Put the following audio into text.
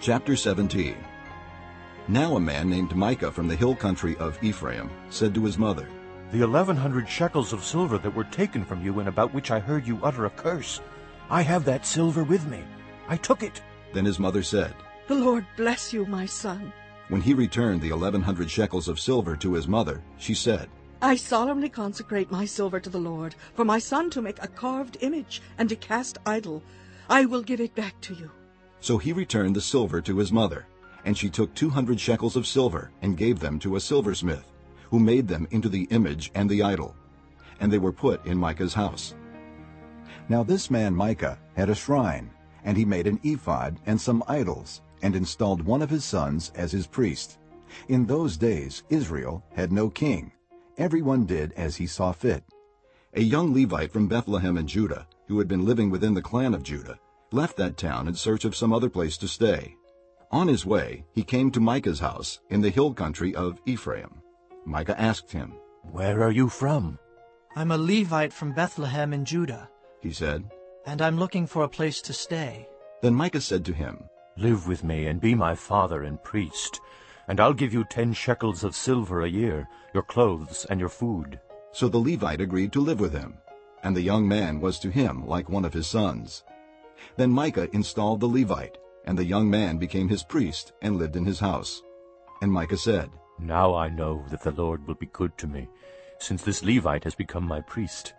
Chapter 17 Now a man named Micah from the hill country of Ephraim said to his mother, The eleven hundred shekels of silver that were taken from you and about which I heard you utter a curse, I have that silver with me. I took it. Then his mother said, The Lord bless you, my son. When he returned the eleven hundred shekels of silver to his mother, she said, I solemnly consecrate my silver to the Lord, for my son to make a carved image and to cast idol. I will give it back to you. So he returned the silver to his mother, and she took two hundred shekels of silver and gave them to a silversmith, who made them into the image and the idol. And they were put in Micah's house. Now this man Micah had a shrine, and he made an ephod and some idols, and installed one of his sons as his priest. In those days Israel had no king. Everyone did as he saw fit. A young Levite from Bethlehem in Judah, who had been living within the clan of Judah, left that town in search of some other place to stay. On his way, he came to Micah's house in the hill country of Ephraim. Micah asked him, Where are you from? I'm a Levite from Bethlehem in Judah, he said. and I'm looking for a place to stay. Then Micah said to him, Live with me and be my father and priest, and I'll give you ten shekels of silver a year, your clothes and your food. So the Levite agreed to live with him, and the young man was to him like one of his sons. Then Micah installed the Levite, and the young man became his priest and lived in his house. And Micah said, Now I know that the Lord will be good to me, since this Levite has become my priest.